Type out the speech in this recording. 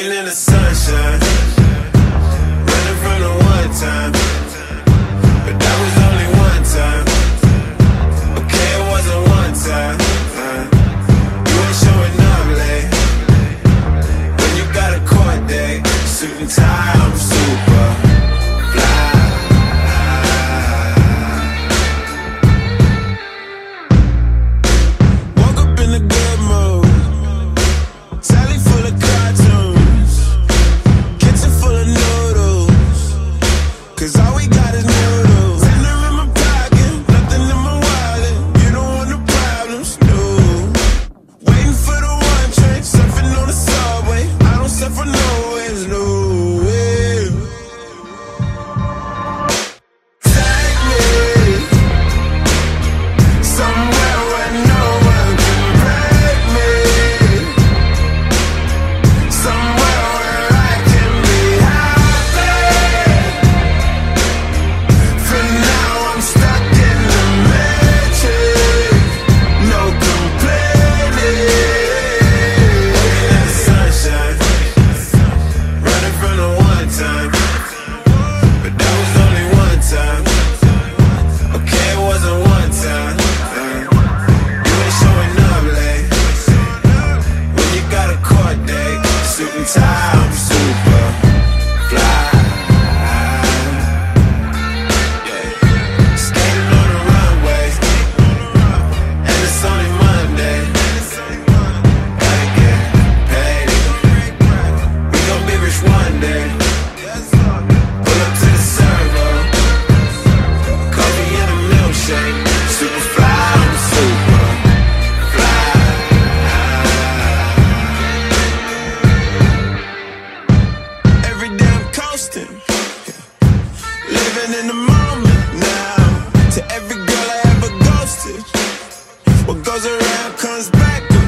Living in the sunshine. Running from the one time. But that was only one time. Okay, it wasn't one time. You ain't showing up late. When you got a court day Suit and tie, I'm suit. living in the moment now. To every girl I ever ghosted, what goes around comes back.